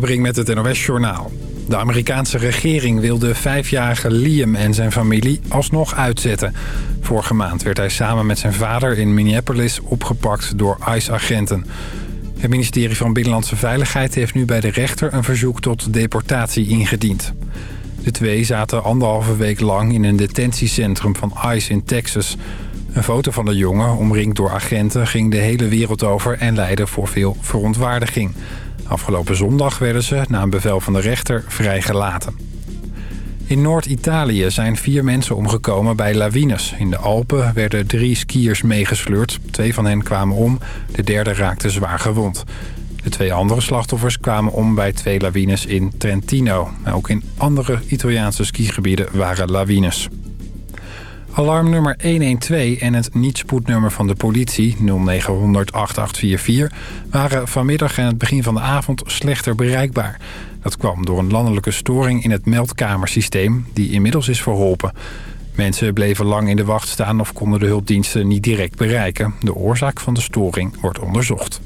Brengt met het NOS-journaal. De Amerikaanse regering wil de vijfjarige Liam en zijn familie alsnog uitzetten. Vorige maand werd hij samen met zijn vader in Minneapolis opgepakt door ICE-agenten. Het ministerie van Binnenlandse Veiligheid heeft nu bij de rechter een verzoek tot deportatie ingediend. De twee zaten anderhalve week lang in een detentiecentrum van ICE in Texas. Een foto van de jongen, omringd door agenten, ging de hele wereld over en leidde voor veel verontwaardiging. Afgelopen zondag werden ze, na een bevel van de rechter, vrijgelaten. In Noord-Italië zijn vier mensen omgekomen bij lawines. In de Alpen werden drie skiers meegesleurd. Twee van hen kwamen om, de derde raakte zwaar gewond. De twee andere slachtoffers kwamen om bij twee lawines in Trentino. Ook in andere Italiaanse skigebieden waren lawines. Alarmnummer 112 en het niet-spoednummer van de politie 0900 8844 waren vanmiddag en het begin van de avond slechter bereikbaar. Dat kwam door een landelijke storing in het meldkamersysteem die inmiddels is verholpen. Mensen bleven lang in de wacht staan of konden de hulpdiensten niet direct bereiken. De oorzaak van de storing wordt onderzocht.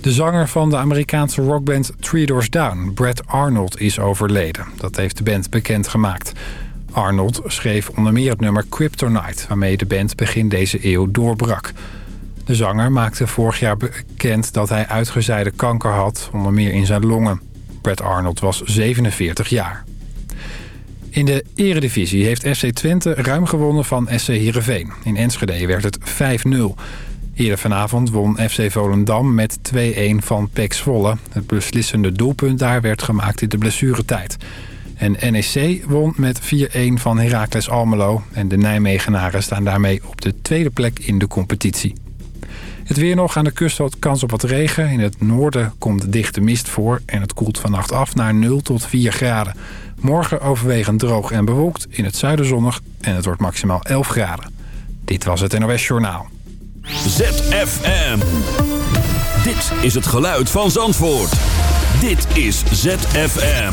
De zanger van de Amerikaanse rockband Three Doors Down, Brad Arnold, is overleden. Dat heeft de band bekendgemaakt. Arnold schreef onder meer het nummer Kryptonite... waarmee de band begin deze eeuw doorbrak. De zanger maakte vorig jaar bekend dat hij uitgezeide kanker had... onder meer in zijn longen. Brad Arnold was 47 jaar. In de eredivisie heeft FC Twente ruim gewonnen van SC Heerenveen. In Enschede werd het 5-0. Eerder vanavond won FC Volendam met 2-1 van PEC Zwolle. Het beslissende doelpunt daar werd gemaakt in de blessuretijd. En NEC won met 4-1 van Heracles Almelo. En de Nijmegenaren staan daarmee op de tweede plek in de competitie. Het weer nog aan de kust had kans op wat regen. In het noorden komt dichte mist voor en het koelt vannacht af naar 0 tot 4 graden. Morgen overwegend droog en bewolkt, in het zuiden zonnig en het wordt maximaal 11 graden. Dit was het NOS Journaal. ZFM. Dit is het geluid van Zandvoort. Dit is ZFM.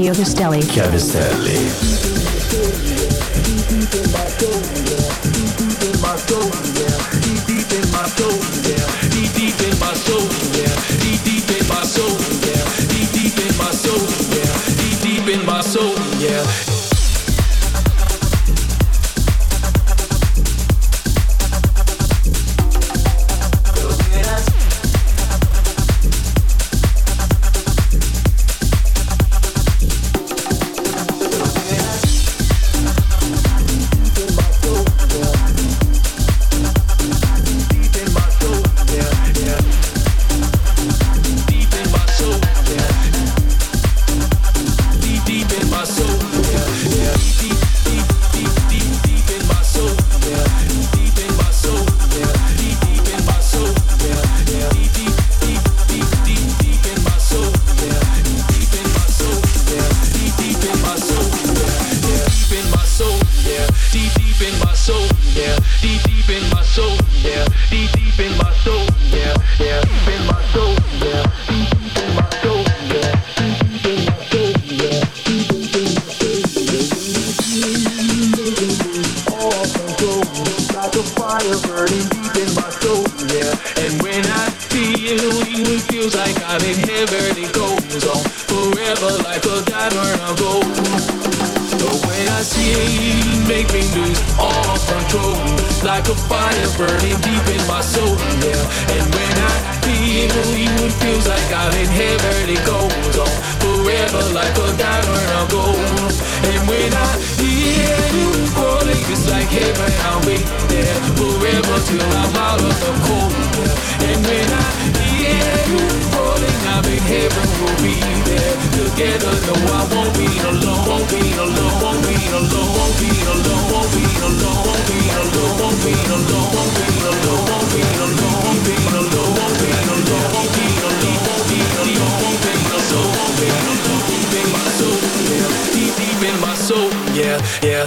Chiavistelli. Chiavistelli. make me lose all control Like a fire burning deep in my soul, yeah And when I feel you, it feels like I've am inherited gold On forever like a diamond on gold And when I hear you call it's like heaven, I'll be there forever till I'm out of the cold. And when I hear you calling, I mean heaven will be there together. No, I won't be alone, won't be alone, won't be alone, won't be alone, won't be alone, won't be alone, won't be alone, won't be alone, won't be alone, won't be alone, won't be alone, won't be alone, won't be alone, won't be alone, won't be alone, won't be alone, won't be alone, deep in my soul, yeah, yeah.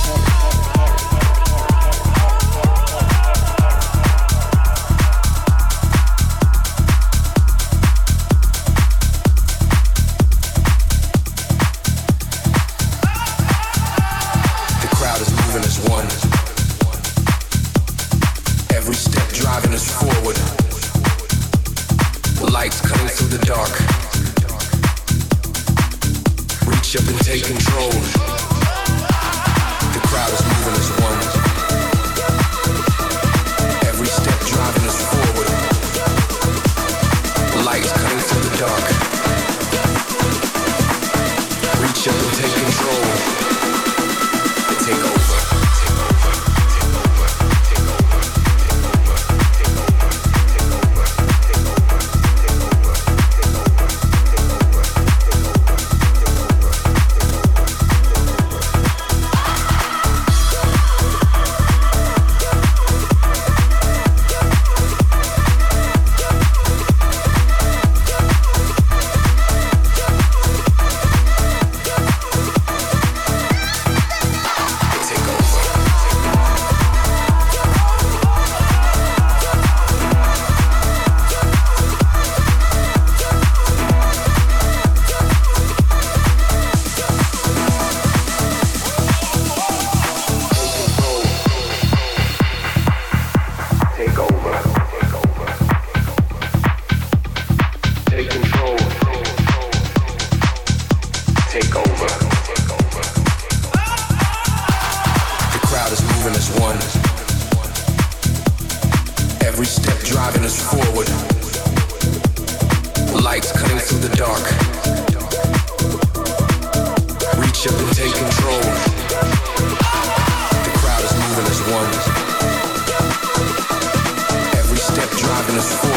every step driving us forward. Lights cutting through the dark. Reach up and take control. The crowd is moving as one. Every step driving us forward.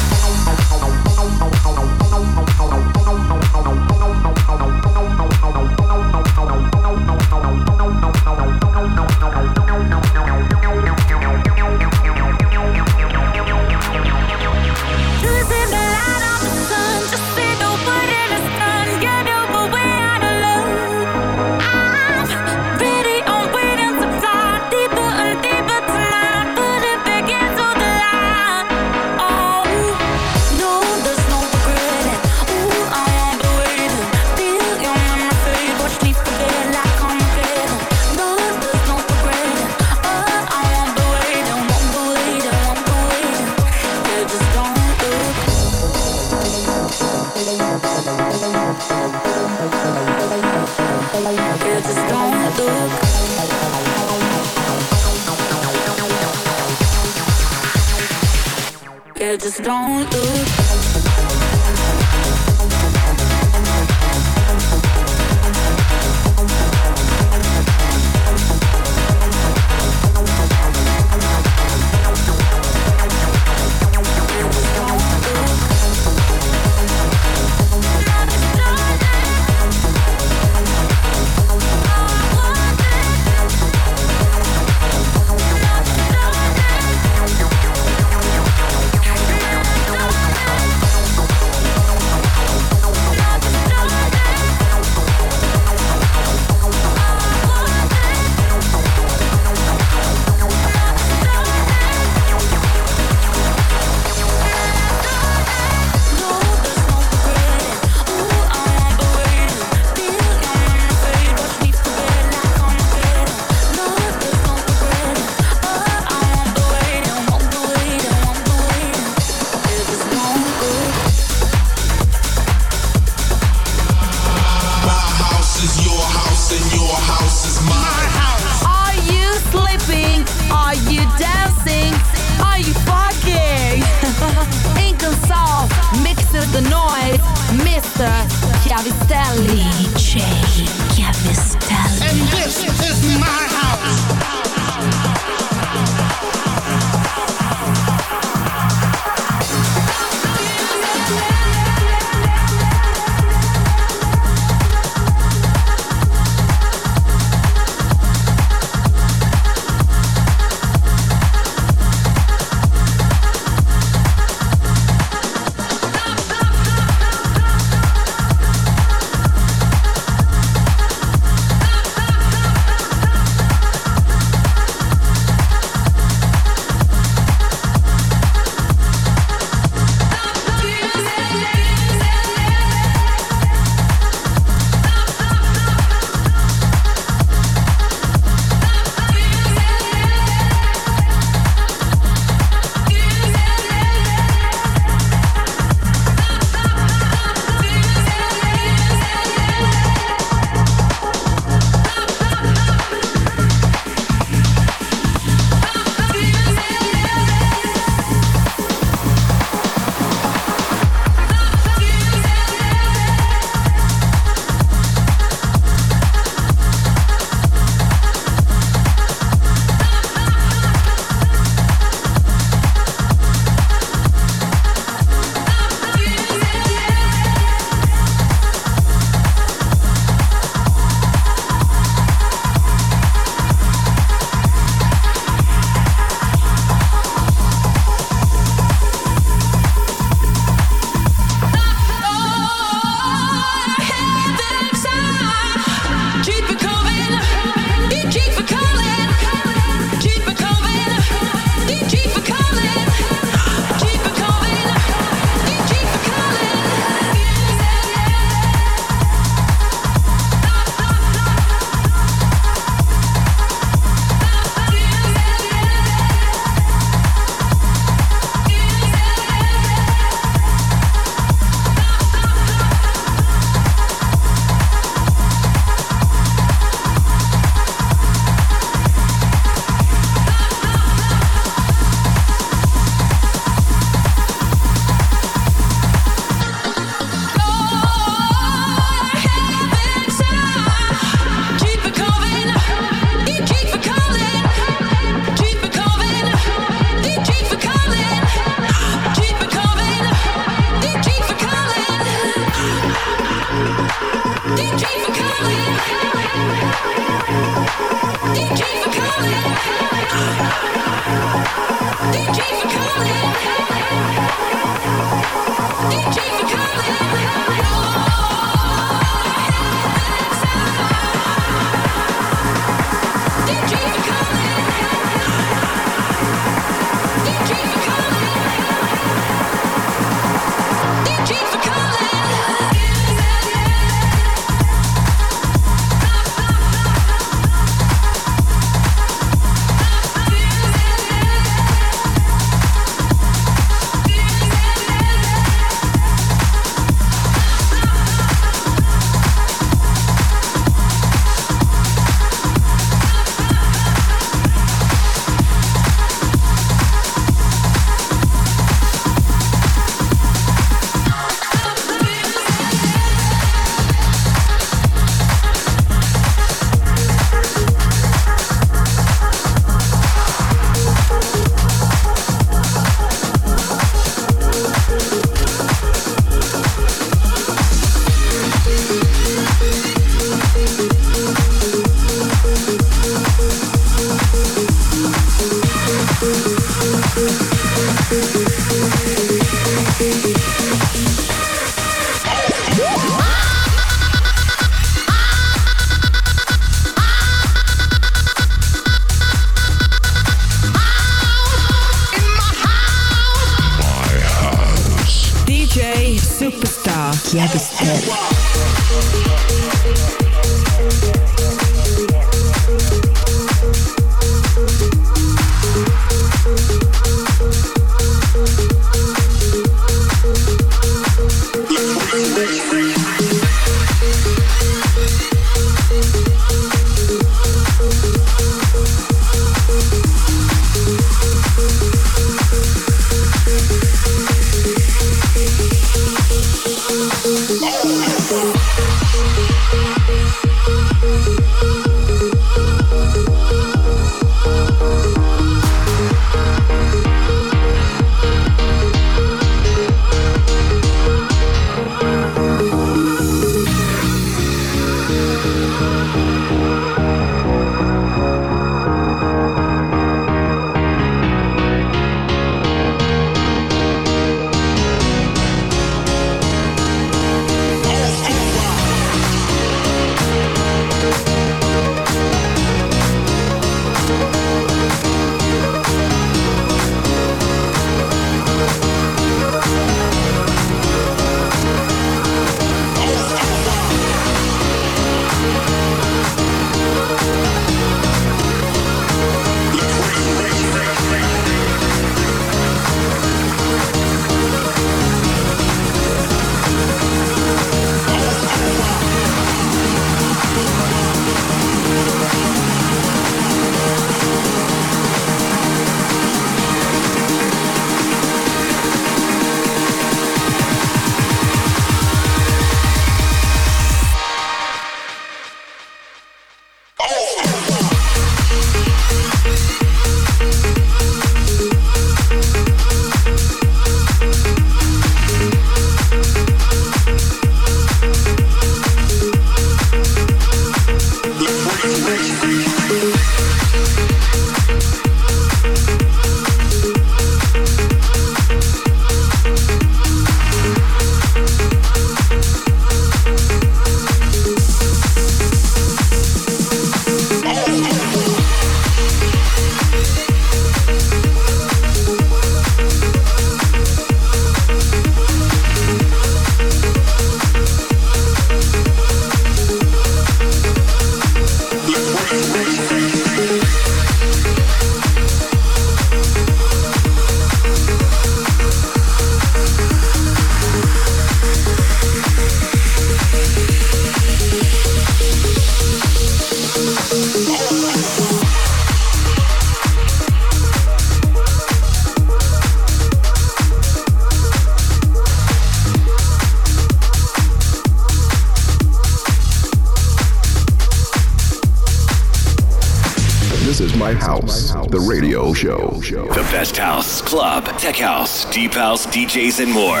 the radio show. The best house, club, tech house, deep house, DJs, and more.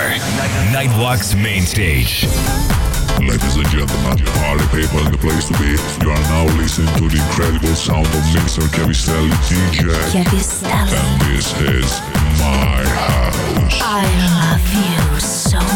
Nightwalk's main stage. Ladies and gentlemen, party people the place to be. You are now listening to the incredible sound of mixer Chiavistelli DJ. Chiavistelli. And this is my house. I love you so much.